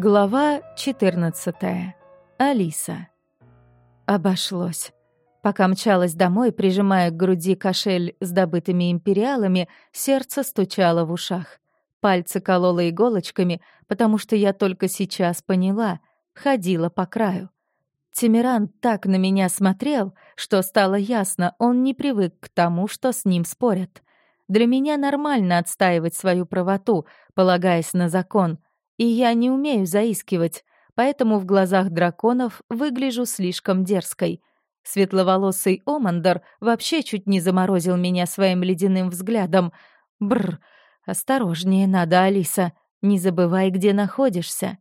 Глава 14. Алиса. Обошлось. Пока мчалась домой, прижимая к груди кошель с добытыми империалами, сердце стучало в ушах. Пальцы кололо иголочками, потому что я только сейчас поняла, ходила по краю. Тимиран так на меня смотрел, что стало ясно, он не привык к тому, что с ним спорят. Для меня нормально отстаивать свою правоту, полагаясь на закон — и я не умею заискивать, поэтому в глазах драконов выгляжу слишком дерзкой. Светловолосый Омандер вообще чуть не заморозил меня своим ледяным взглядом. Бр, осторожнее надо, Алиса, не забывай, где находишься.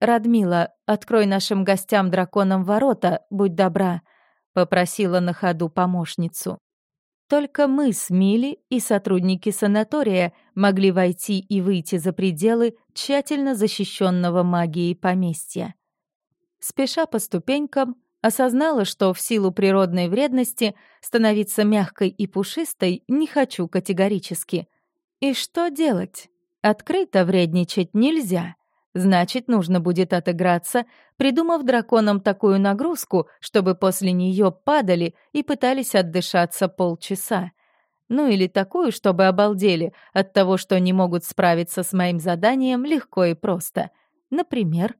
«Радмила, открой нашим гостям-драконам ворота, будь добра», — попросила на ходу помощницу. Только мы с Мили и сотрудники санатория могли войти и выйти за пределы тщательно защищенного магией поместья. Спеша по ступенькам, осознала, что в силу природной вредности становиться мягкой и пушистой не хочу категорически. И что делать? Открыто вредничать нельзя. Значит, нужно будет отыграться, придумав драконам такую нагрузку, чтобы после нее падали и пытались отдышаться полчаса. Ну или такую, чтобы обалдели от того, что не могут справиться с моим заданием легко и просто. Например,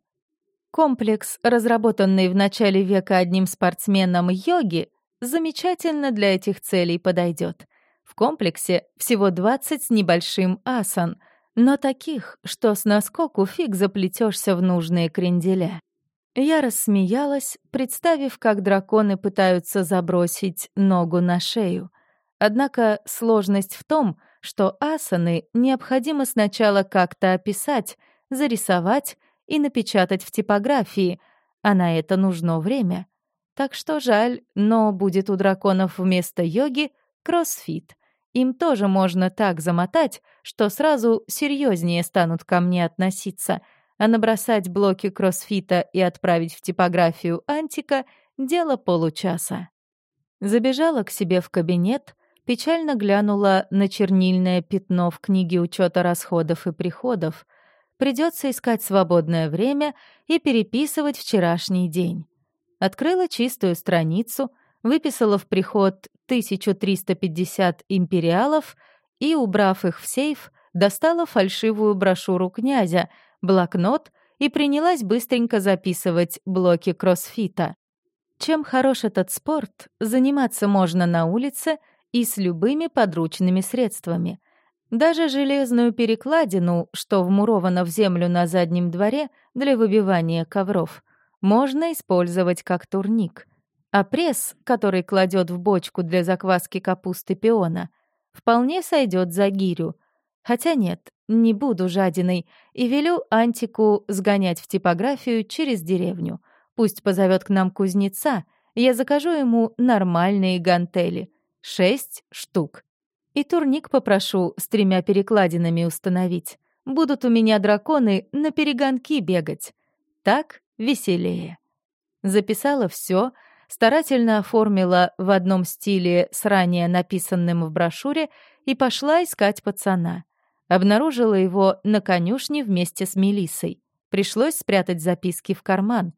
комплекс, разработанный в начале века одним спортсменом йоги, замечательно для этих целей подойдет. В комплексе всего 20 с небольшим асан — но таких, что с наскоку фиг заплетешься в нужные кренделя. Я рассмеялась, представив, как драконы пытаются забросить ногу на шею. Однако сложность в том, что асаны необходимо сначала как-то описать, зарисовать и напечатать в типографии, а на это нужно время. Так что жаль, но будет у драконов вместо йоги кроссфит — им тоже можно так замотать, что сразу серьезнее станут ко мне относиться, а набросать блоки кроссфита и отправить в типографию антика — дело получаса. Забежала к себе в кабинет, печально глянула на чернильное пятно в книге учета расходов и приходов. Придется искать свободное время и переписывать вчерашний день. Открыла чистую страницу, выписала в приход 1350 империалов и, убрав их в сейф, достала фальшивую брошюру князя, блокнот и принялась быстренько записывать блоки кроссфита. Чем хорош этот спорт, заниматься можно на улице и с любыми подручными средствами. Даже железную перекладину, что вмурована в землю на заднем дворе для выбивания ковров, можно использовать как турник — а пресс, который кладет в бочку для закваски капусты пиона, вполне сойдет за гирю. Хотя нет, не буду жадиной и велю Антику сгонять в типографию через деревню. Пусть позовет к нам кузнеца, я закажу ему нормальные гантели. Шесть штук. И турник попрошу с тремя перекладинами установить. Будут у меня драконы на перегонки бегать. Так веселее. Записала все, старательно оформила в одном стиле с ранее написанным в брошюре и пошла искать пацана. Обнаружила его на конюшне вместе с Мелиссой. Пришлось спрятать записки в карман.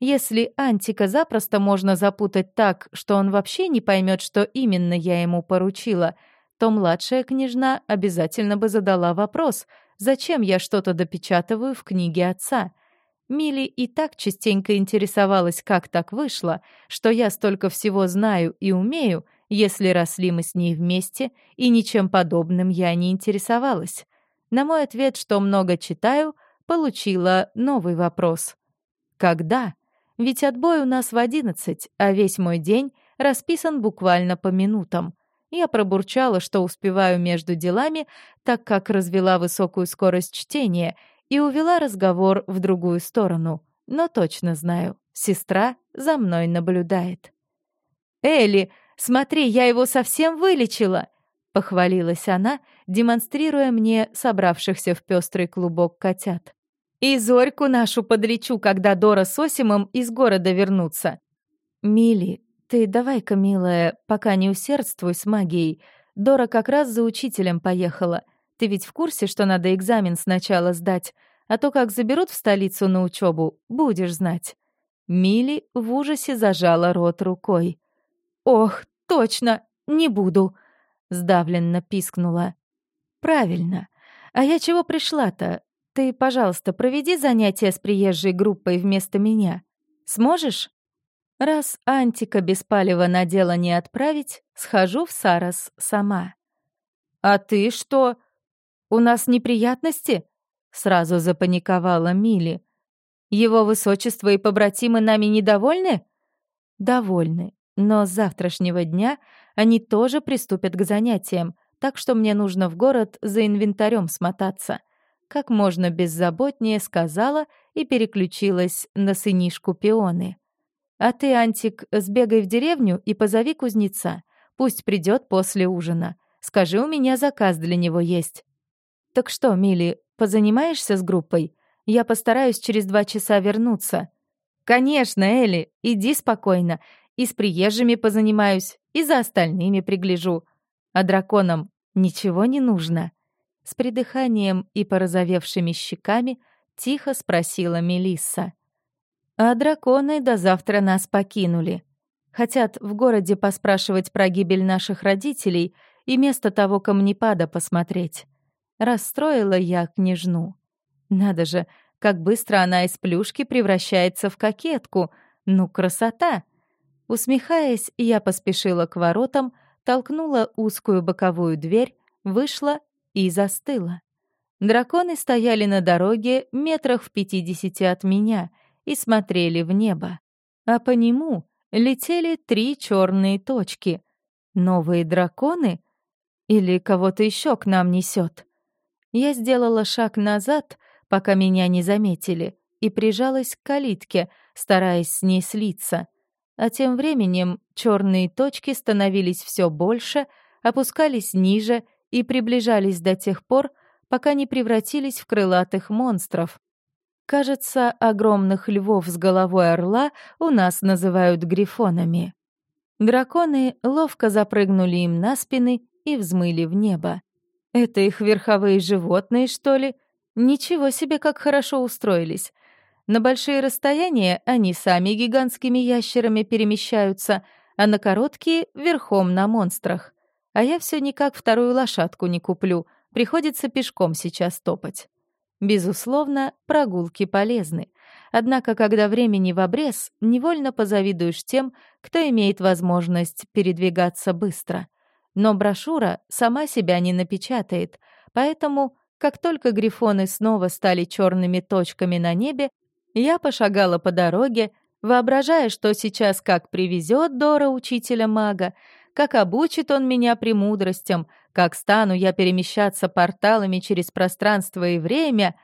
Если Антика запросто можно запутать так, что он вообще не поймет, что именно я ему поручила, то младшая княжна обязательно бы задала вопрос, зачем я что-то допечатываю в книге отца — Мили и так частенько интересовалась, как так вышло, что я столько всего знаю и умею, если росли мы с ней вместе, и ничем подобным я не интересовалась. На мой ответ, что много читаю, получила новый вопрос. Когда? Ведь отбой у нас в одиннадцать, а весь мой день расписан буквально по минутам. Я пробурчала, что успеваю между делами, так как развела высокую скорость чтения — и увела разговор в другую сторону. Но точно знаю, сестра за мной наблюдает. «Элли, смотри, я его совсем вылечила!» — похвалилась она, демонстрируя мне собравшихся в пестрый клубок котят. «И Зорьку нашу подлечу, когда Дора с Осимом из города вернутся!» «Мили, ты давай-ка, милая, пока не усердствуй с магией. Дора как раз за учителем поехала — ты ведь в курсе, что надо экзамен сначала сдать? а то как заберут в столицу на учебу, будешь знать». Мили в ужасе зажала рот рукой. «Ох, точно, не буду!» — сдавленно пискнула. «Правильно. А я чего пришла-то? Ты, пожалуйста, проведи занятия с приезжей группой вместо меня. Сможешь?» Раз Антика без палева на дело не отправить, схожу в Сарас сама. «А ты что? У нас неприятности?» Сразу запаниковала Мили. «Его высочество и побратимы нами недовольны?» «Довольны, но с завтрашнего дня они тоже приступят к занятиям, так что мне нужно в город за инвентарем смотаться». Как можно беззаботнее сказала и переключилась на сынишку пионы. А ты, Антик, сбегай в деревню и позови кузнеца. Пусть придет после ужина. Скажи, у меня заказ для него есть. Так что, Мили, позанимаешься с группой? Я постараюсь через два часа вернуться. Конечно, Элли, иди спокойно. И с приезжими позанимаюсь, и за остальными пригляжу. А драконам ничего не нужно. С придыханием и порозовевшими щеками тихо спросила Мелисса. А драконы до завтра нас покинули. Хотят в городе поспрашивать про гибель наших родителей и вместо того камнепада посмотреть. Расстроила я княжну. Надо же, как быстро она из плюшки превращается в кокетку. Ну, красота! Усмехаясь, я поспешила к воротам, толкнула узкую боковую дверь, вышла и застыла. Драконы стояли на дороге метрах в пятидесяти от меня — и смотрели в небо. А по нему летели три черные точки. Новые драконы? Или кого-то еще к нам несет? Я сделала шаг назад, пока меня не заметили, и прижалась к калитке, стараясь с ней слиться. А тем временем черные точки становились все больше, опускались ниже и приближались до тех пор, пока не превратились в крылатых монстров. Кажется, огромных львов с головой орла у нас называют грифонами. Драконы ловко запрыгнули им на спины и взмыли в небо. Это их верховые животные, что ли? Ничего себе, как хорошо устроились. На большие расстояния они сами гигантскими ящерами перемещаются, а на короткие — верхом на монстрах. А я все никак вторую лошадку не куплю, приходится пешком сейчас топать. Безусловно, прогулки полезны. Однако, когда времени в обрез, невольно позавидуешь тем, кто имеет возможность передвигаться быстро. Но брошюра сама себя не напечатает, поэтому, как только грифоны снова стали черными точками на небе, я пошагала по дороге, воображая, что сейчас как привезет Дора учителя мага, как обучит он меня премудростям, как стану я перемещаться порталами через пространство и время,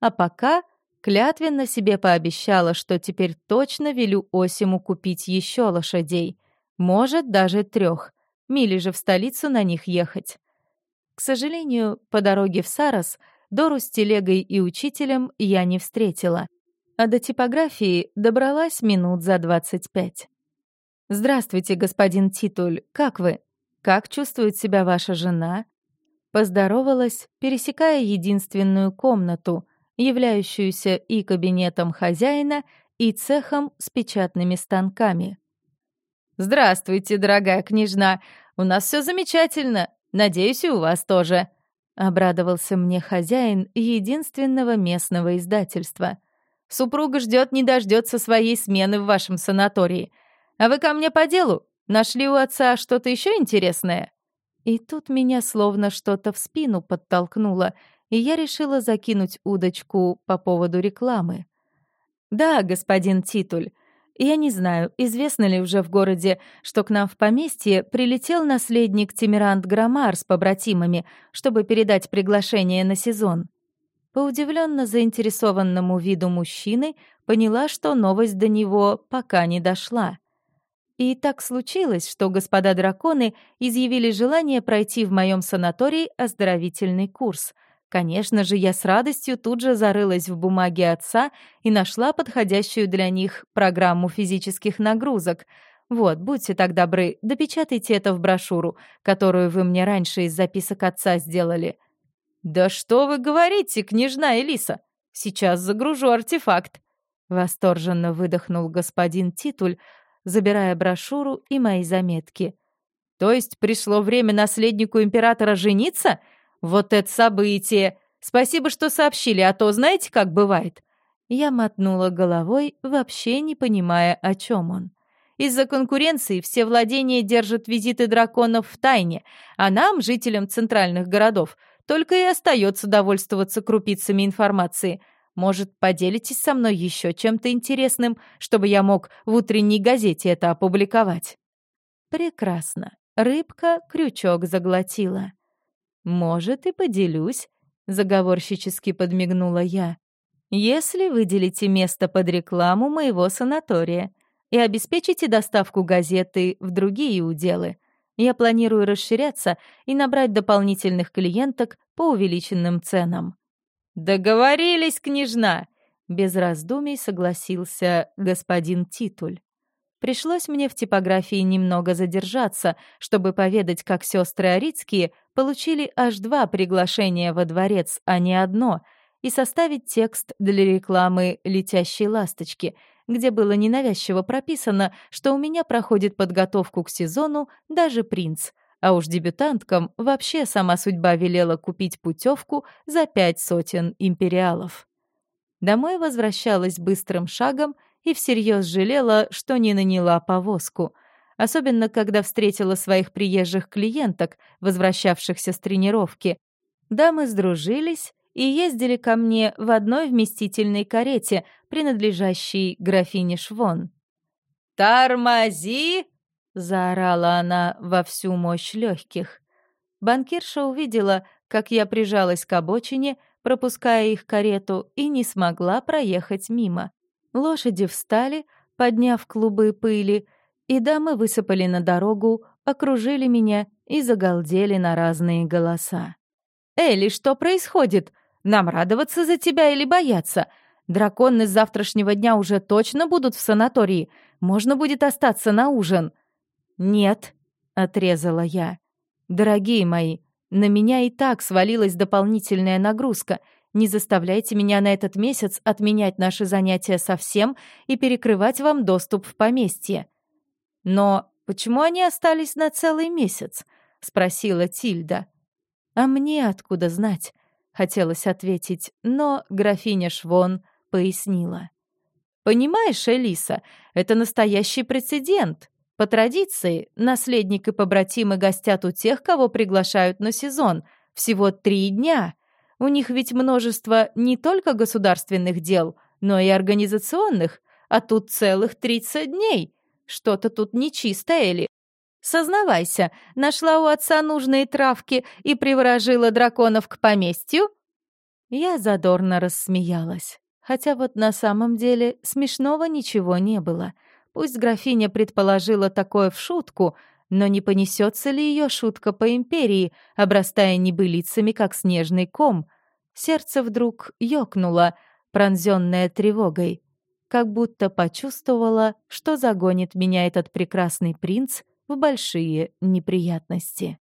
а пока клятвенно себе пообещала, что теперь точно велю Осиму купить еще лошадей, может, даже трех. Мили же в столицу на них ехать. К сожалению, по дороге в Сарас Дору с телегой и учителем я не встретила, а до типографии добралась минут за двадцать пять. «Здравствуйте, господин Титуль, как вы? Как чувствует себя ваша жена?» Поздоровалась, пересекая единственную комнату, являющуюся и кабинетом хозяина, и цехом с печатными станками. «Здравствуйте, дорогая княжна! У нас все замечательно! Надеюсь, и у вас тоже!» — обрадовался мне хозяин единственного местного издательства. «Супруга ждет не дождется своей смены в вашем санатории. А вы ко мне по делу? Нашли у отца что-то еще интересное?» И тут меня словно что-то в спину подтолкнуло, и я решила закинуть удочку по поводу рекламы. «Да, господин Титуль, я не знаю, известно ли уже в городе, что к нам в поместье прилетел наследник Тимирант Грамар с побратимами, чтобы передать приглашение на сезон». По удивленно заинтересованному виду мужчины поняла, что новость до него пока не дошла. И так случилось, что господа драконы изъявили желание пройти в моем санатории оздоровительный курс. Конечно же, я с радостью тут же зарылась в бумаге отца и нашла подходящую для них программу физических нагрузок. Вот, будьте так добры, допечатайте это в брошюру, которую вы мне раньше из записок отца сделали. «Да что вы говорите, княжна Элиса? Сейчас загружу артефакт. Восторженно выдохнул господин Титуль, забирая брошюру и мои заметки. То есть пришло время наследнику императора жениться? Вот это событие! Спасибо, что сообщили, а то знаете, как бывает? Я мотнула головой, вообще не понимая, о чем он. Из-за конкуренции все владения держат визиты драконов в тайне, а нам, жителям центральных городов, только и остается довольствоваться крупицами информации. Может, поделитесь со мной еще чем-то интересным, чтобы я мог в утренней газете это опубликовать? Прекрасно. Рыбка крючок заглотила. Может, и поделюсь, заговорщически подмигнула я. Если выделите место под рекламу моего санатория и обеспечите доставку газеты в другие уделы. Я планирую расширяться и набрать дополнительных клиенток по увеличенным ценам». «Договорились, княжна!» — без раздумий согласился господин Титуль. Пришлось мне в типографии немного задержаться, чтобы поведать, как сестры Арицкие получили аж два приглашения во дворец, а не одно, и составить текст для рекламы «Летящей ласточки», где было ненавязчиво прописано, что у меня проходит подготовку к сезону даже принц, а уж дебютанткам вообще сама судьба велела купить путевку за пять сотен империалов. Домой возвращалась быстрым шагом и всерьез жалела, что не наняла повозку, особенно когда встретила своих приезжих клиенток, возвращавшихся с тренировки. Дамы сдружились и ездили ко мне в одной вместительной карете, принадлежащей графине Швон. «Тормози!» — заорала она во всю мощь легких. Банкирша увидела, как я прижалась к обочине, пропуская их карету, и не смогла проехать мимо. Лошади встали, подняв клубы пыли, и дамы высыпали на дорогу, окружили меня и загалдели на разные голоса. «Элли, что происходит? Нам радоваться за тебя или бояться? Драконы с завтрашнего дня уже точно будут в санатории. Можно будет остаться на ужин». «Нет», — отрезала я. «Дорогие мои, на меня и так свалилась дополнительная нагрузка. Не заставляйте меня на этот месяц отменять наши занятия совсем и перекрывать вам доступ в поместье». «Но почему они остались на целый месяц?» — спросила Тильда. «А мне откуда знать?» — хотелось ответить, но графиня Швон пояснила. «Понимаешь, Элиса, это настоящий прецедент. По традиции, наследник и побратимы гостят у тех, кого приглашают на сезон. Всего три дня. У них ведь множество не только государственных дел, но и организационных, а тут целых 30 дней. Что-то тут нечисто, Эли. Сознавайся, нашла у отца нужные травки и приворожила драконов к поместью?» Я задорно рассмеялась. Хотя вот на самом деле смешного ничего не было — Пусть графиня предположила такое в шутку, но не понесется ли ее шутка по империи, обрастая небылицами, как снежный ком? Сердце вдруг ёкнуло, пронзённое тревогой, как будто почувствовала, что загонит меня этот прекрасный принц в большие неприятности.